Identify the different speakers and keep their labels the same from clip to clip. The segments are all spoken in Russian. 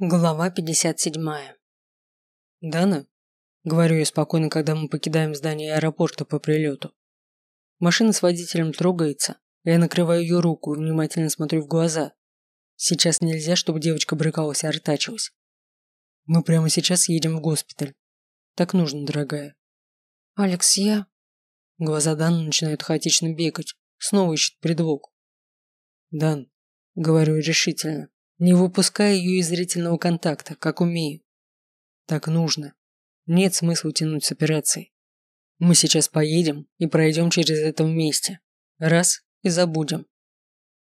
Speaker 1: Глава 57. «Дана?» – говорю я спокойно, когда мы покидаем здание аэропорта по прилету. Машина с водителем трогается, я накрываю ее руку и внимательно смотрю в глаза. Сейчас нельзя, чтобы девочка брыкалась и артачилась. Мы прямо сейчас едем в госпиталь. Так нужно, дорогая.
Speaker 2: «Алекс, я...»
Speaker 1: Глаза Даны начинают хаотично бегать, снова ищет предлог. «Дан», – говорю решительно, не выпуская ее из зрительного контакта, как умею. Так нужно. Нет смысла тянуть с операцией. Мы сейчас поедем и пройдем через это вместе. Раз и забудем.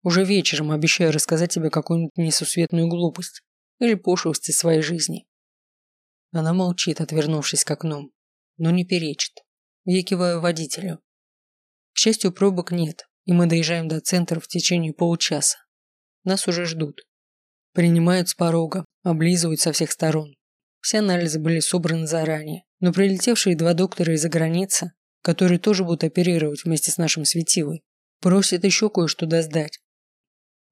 Speaker 1: Уже вечером обещаю рассказать тебе какую-нибудь несусветную глупость или пошлость из своей жизни. Она молчит, отвернувшись к окну, но не перечит. Я киваю водителю. К счастью, пробок нет, и мы доезжаем до центра в течение получаса. Нас уже ждут. Принимают с порога, облизывают со всех сторон. Все анализы были собраны заранее, но прилетевшие два доктора из-за границы, которые тоже будут оперировать вместе с нашим светилой, просят еще кое-что доздать.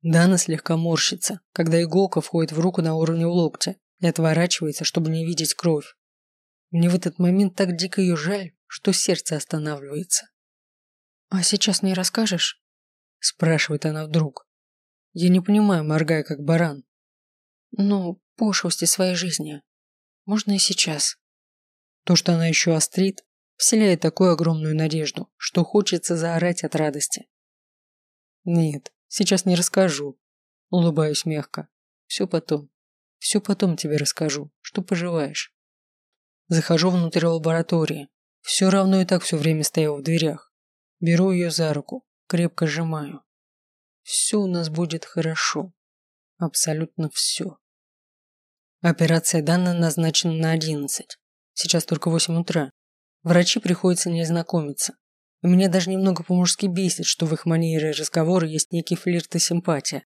Speaker 1: Дана слегка морщится, когда иголка входит в руку на уровне локтя и отворачивается, чтобы не видеть кровь. Мне в этот момент так дико ее жаль, что сердце останавливается.
Speaker 2: «А сейчас не расскажешь?»
Speaker 1: – спрашивает она вдруг. Я не понимаю, моргая как баран.
Speaker 2: Ну, пошлости своей жизни. Можно и сейчас.
Speaker 1: То, что она еще острит, вселяет такую огромную надежду, что хочется заорать от радости. Нет, сейчас не расскажу. Улыбаюсь мягко. Все потом. Все потом тебе расскажу, что поживаешь. Захожу внутрь лаборатории. Все равно и так все время стоял в дверях. Беру ее за руку, крепко сжимаю. Все у нас будет хорошо. Абсолютно все. Операция Дана назначена на 11. Сейчас только 8 утра. Врачи приходится не знакомиться. И мне даже немного по-мужски бесит, что в их манере разговора есть некий флирт и симпатия.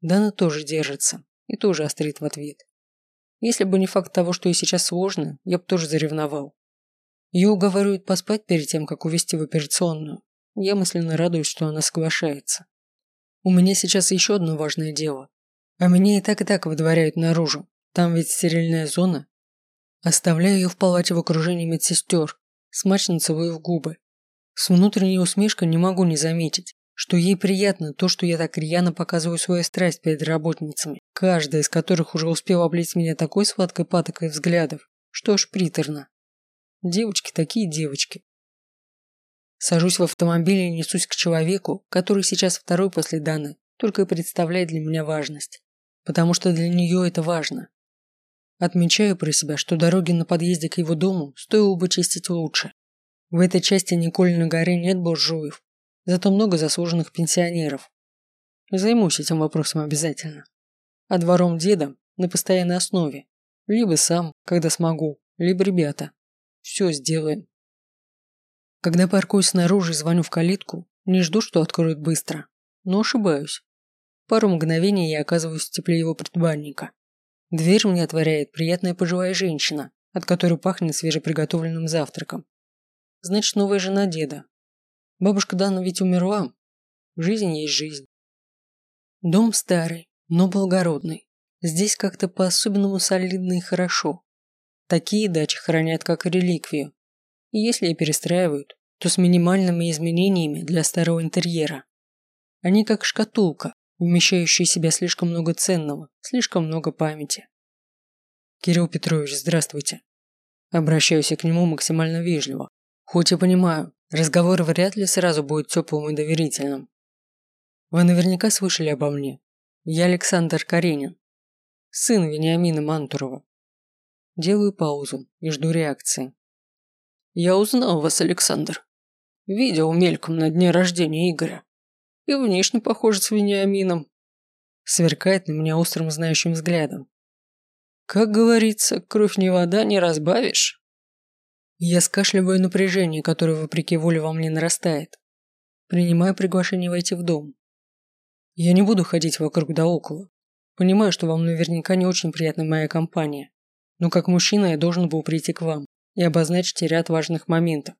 Speaker 1: Дана тоже держится и тоже острит в ответ. Если бы не факт того, что ей сейчас сложно, я бы тоже заревновал. Ее уговаривают поспать перед тем, как увезти в операционную. Я мысленно радуюсь, что она соглашается. У меня сейчас еще одно важное дело. А меня и так и так выдворяют наружу. Там ведь стерильная зона. Оставляю ее в палате в окружении медсестер, смачно целую в губы. С внутренней усмешкой не могу не заметить, что ей приятно то, что я так рьяно показываю свою страсть перед работницами, каждая из которых уже успела облить меня такой сладкой патокой взглядов, что аж приторно. Девочки такие девочки. Сажусь в автомобиль и несусь к человеку, который сейчас второй после Даны, только и представляет для меня важность потому что для нее это важно. Отмечаю про себя, что дороги на подъезде к его дому стоило бы чистить лучше. В этой части Николиной горы нет буржуев, зато много заслуженных пенсионеров. Займусь этим вопросом обязательно. А двором деда на постоянной основе. Либо сам, когда смогу, либо ребята. Все сделаем. Когда паркуюсь снаружи и звоню в калитку, не жду, что откроют быстро. Но ошибаюсь. Пару мгновений я оказываюсь в тепле его предбанника. Дверь мне отворяет приятная пожилая женщина, от которой пахнет свежеприготовленным завтраком. Значит, новая жена деда. Бабушка Дана ведь умерла. Жизнь есть жизнь. Дом старый, но благородный. Здесь как-то по-особенному солидно и хорошо. Такие дачи хранят как реликвию. И если и перестраивают, то с минимальными изменениями для старого интерьера. Они как шкатулка, вмещающий в себя слишком много ценного, слишком много памяти. Кирилл Петрович, здравствуйте. Обращаюсь я к нему максимально вежливо. Хоть и понимаю, разговор вряд ли сразу будет теплым и доверительным. Вы наверняка слышали обо мне. Я Александр Каренин, сын Вениамина Мантурова. Делаю паузу и жду реакции. Я узнал вас, Александр. Видел мельком на дне рождения Игоря и внешне похож с Вениамином. Сверкает на меня острым знающим взглядом. Как говорится, кровь не вода, не разбавишь. Я скашливаю напряжение, которое вопреки воле во мне нарастает. Принимаю приглашение войти в дом. Я не буду ходить вокруг да около. Понимаю, что вам наверняка не очень приятна моя компания. Но как мужчина я должен был прийти к вам и обозначить ряд важных моментов.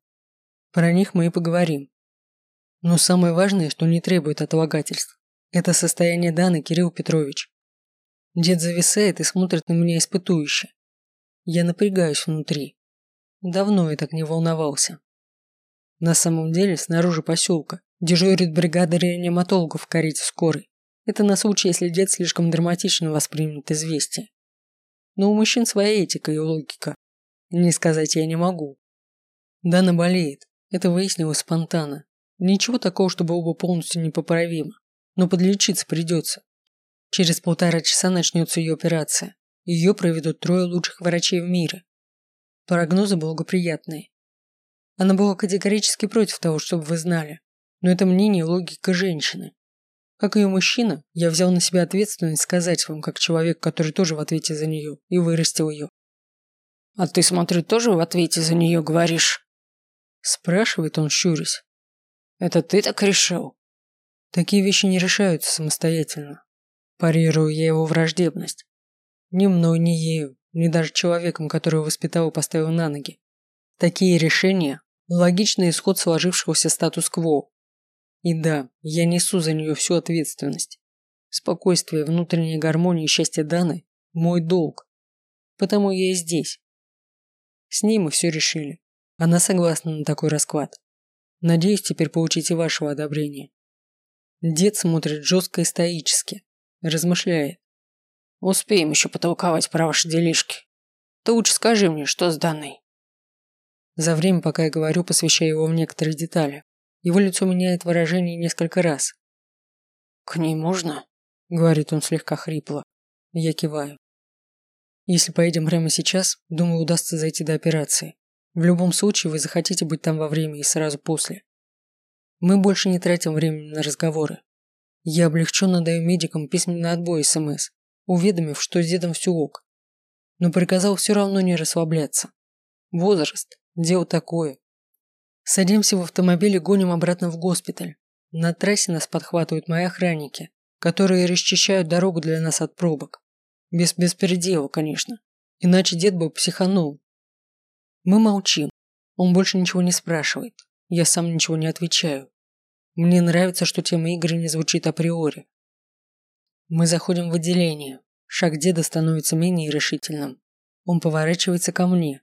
Speaker 1: Про них мы и поговорим. Но самое важное, что не требует отлагательств, это состояние Даны Кирилл Петрович. Дед зависает и смотрит на меня испытующе. Я напрягаюсь внутри. Давно я так не волновался. На самом деле, снаружи поселка дежурит бригада реаниматологов в карете скорой. Это на случай, если дед слишком драматично воспримет известие. Но у мужчин своя этика и логика. Не сказать я не могу. Дана болеет. Это выяснилось спонтанно. Ничего такого, чтобы оба полностью непоправимо. Но подлечиться придется. Через полтора часа начнется ее операция. Ее проведут трое лучших врачей в мире. Прогнозы благоприятные. Она была категорически против того, чтобы вы знали. Но это мнение и логика женщины. Как ее мужчина, я взял на себя ответственность сказать вам, как человек, который тоже в ответе за нее и вырастил ее.
Speaker 2: А ты, смотрю, тоже в ответе за нее говоришь?
Speaker 1: Спрашивает он, щурясь.
Speaker 2: Это ты так решил?
Speaker 1: Такие вещи не решаются самостоятельно. Парирую я его враждебность. Ни мной, ни ею, ни даже человеком, которого воспитал и поставил на ноги. Такие решения – логичный исход сложившегося статус-кво. И да, я несу за нее всю ответственность. Спокойствие, внутренняя гармония и счастье Даны – мой долг. Потому я и здесь. С ней мы все решили. Она согласна на такой расклад. Надеюсь теперь получить и вашего одобрения. Дед смотрит жестко и стоически. Размышляет.
Speaker 2: Успеем еще потолковать про ваши делишки. Ты лучше скажи мне, что с данной.
Speaker 1: За время, пока я говорю, посвящаю его в некоторые детали. Его лицо меняет выражение несколько раз.
Speaker 2: «К ней можно?»
Speaker 1: – говорит он слегка хрипло. Я киваю. «Если поедем прямо сейчас, думаю, удастся зайти до операции. В любом случае, вы захотите быть там во время и сразу после. Мы больше не тратим времени на разговоры. Я облегченно даю медикам письменный отбой СМС, уведомив, что с дедом все ок. Но приказал все равно не расслабляться. Возраст – дело такое. Садимся в автомобиль и гоним обратно в госпиталь. На трассе нас подхватывают мои охранники, которые расчищают дорогу для нас от пробок. Без беспредела, конечно. Иначе дед бы психанул. Мы молчим. Он больше ничего не спрашивает. Я сам ничего не отвечаю. Мне нравится, что тема игры не звучит априори. Мы заходим в отделение. Шаг деда становится менее решительным. Он поворачивается ко мне.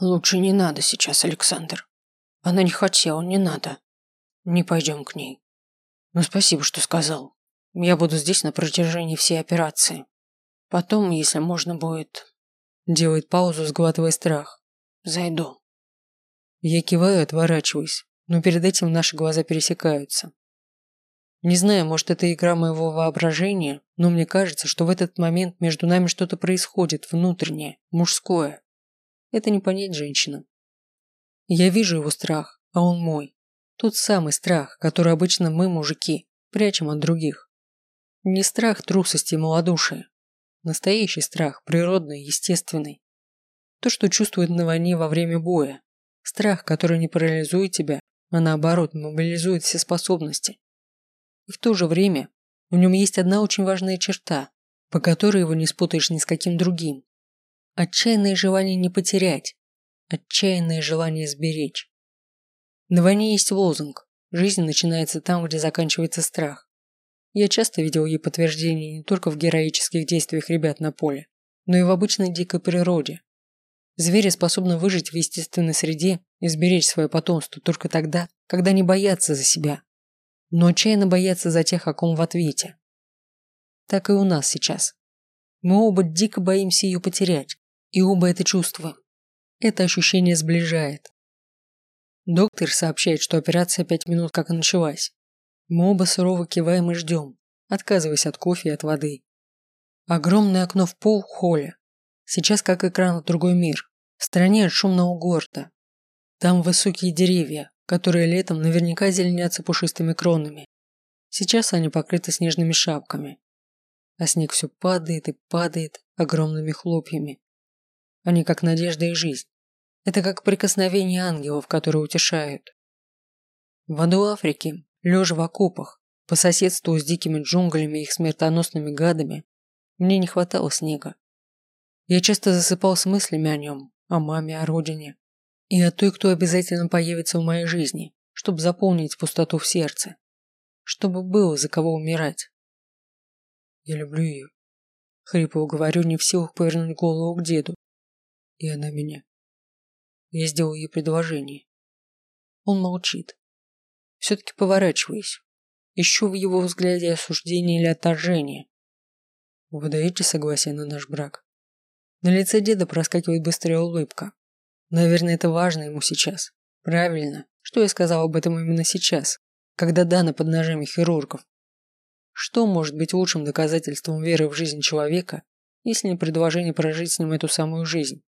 Speaker 2: «Лучше не надо сейчас, Александр. Она не хотела, не надо. Не пойдем к ней. Ну, спасибо, что сказал. Я буду здесь на протяжении всей операции. Потом, если можно будет...»
Speaker 1: Делает паузу, сглатывая страх.
Speaker 2: «Зайду».
Speaker 1: Я киваю и отворачиваюсь, но перед этим наши глаза пересекаются. Не знаю, может это игра моего воображения, но мне кажется, что в этот момент между нами что-то происходит внутреннее, мужское. Это не понять женщинам. Я вижу его страх, а он мой. Тот самый страх, который обычно мы, мужики, прячем от других. Не страх трусости и малодушия. Настоящий страх, природный, естественный. То, что чувствует на войне во время боя. Страх, который не парализует тебя, а наоборот мобилизует все способности. И в то же время в нем есть одна очень важная черта, по которой его не спутаешь ни с каким другим. Отчаянное желание не потерять, отчаянное желание сберечь. На войне есть лозунг «Жизнь начинается там, где заканчивается страх». Я часто видел ей подтверждение не только в героических действиях ребят на поле, но и в обычной дикой природе, Звери способны выжить в естественной среде и сберечь свое потомство только тогда, когда не боятся за себя, но отчаянно боятся за тех, о ком в ответе. Так и у нас сейчас. Мы оба дико боимся ее потерять, и оба это чувствуем. Это ощущение сближает. Доктор сообщает, что операция пять минут как и началась. Мы оба сурово киваем и ждем, отказываясь от кофе и от воды. Огромное окно в пол в холле. Сейчас как экран в другой мир, в стороне от шумного города. Там высокие деревья, которые летом наверняка зеленятся пушистыми кронами. Сейчас они покрыты снежными шапками. А снег все падает и падает огромными хлопьями. Они как надежда и жизнь. Это как прикосновение ангелов, которые утешают. В аду Африки, лежа в окопах, по соседству с дикими джунглями и их смертоносными гадами, мне не хватало снега. Я часто засыпал с мыслями о нем, о маме, о родине. И о той, кто обязательно появится в моей жизни, чтобы заполнить пустоту в сердце. Чтобы было за кого умирать. Я люблю ее. Хрипло говорю, не в силах повернуть голову к деду. И она меня. Я сделал ей предложение. Он молчит. Все-таки поворачиваюсь. Ищу в его взгляде осуждение или отторжение. Вы даете согласие на наш брак? На лице деда проскакивает быстрая улыбка. Наверное, это важно ему сейчас. Правильно, что я сказал об этом именно сейчас, когда Дана под ножами хирургов. Что может быть лучшим доказательством веры в жизнь человека, если не предложение прожить с ним эту самую жизнь?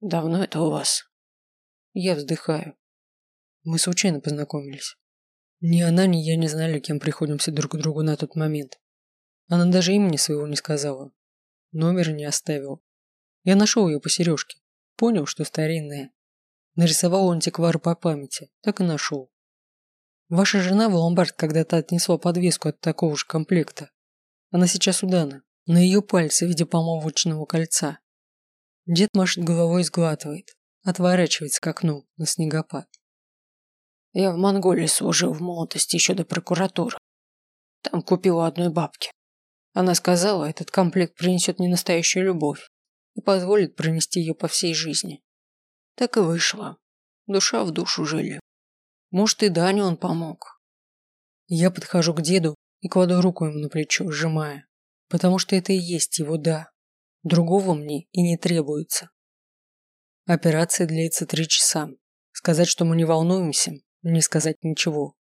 Speaker 2: Давно это у вас?
Speaker 1: Я вздыхаю. Мы случайно познакомились. Ни она, ни я не знали, кем приходимся друг к другу на тот момент. Она даже имени своего не сказала. Номер не оставил. Я нашел ее по сережке. Понял, что старинная. Нарисовал антиквар по памяти. Так и нашел. Ваша жена в ломбард когда-то отнесла подвеску от такого же комплекта. Она сейчас у Дана. На ее пальце в виде помолвочного кольца. Дед машет головой и сглатывает. Отворачивается к окну на снегопад.
Speaker 2: Я в Монголии служил в молодости еще до прокуратуры. Там купил у одной бабки. Она сказала, этот комплект принесет мне настоящую любовь и позволит пронести ее по всей жизни. Так и вышло. Душа в душу жили. Может, и Даню он помог.
Speaker 1: Я подхожу к деду и кладу руку ему на плечо, сжимая, потому что это и есть его «да». Другого мне и не требуется. Операция длится три часа. Сказать, что мы не волнуемся, не сказать ничего.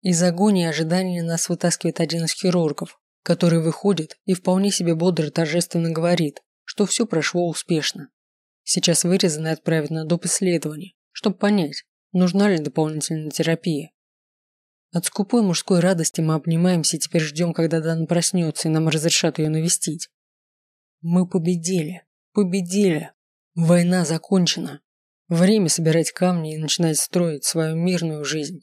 Speaker 1: Из агонии ожидания нас вытаскивает один из хирургов, который выходит и вполне себе бодро торжественно говорит, что все прошло успешно. Сейчас вырезано и отправят на доп. исследование, чтобы понять, нужна ли дополнительная терапия. От скупой мужской радости мы обнимаемся и теперь ждем, когда Дан проснется и нам разрешат ее навестить. Мы победили. Победили. Война закончена. Время собирать камни и начинать строить свою мирную жизнь.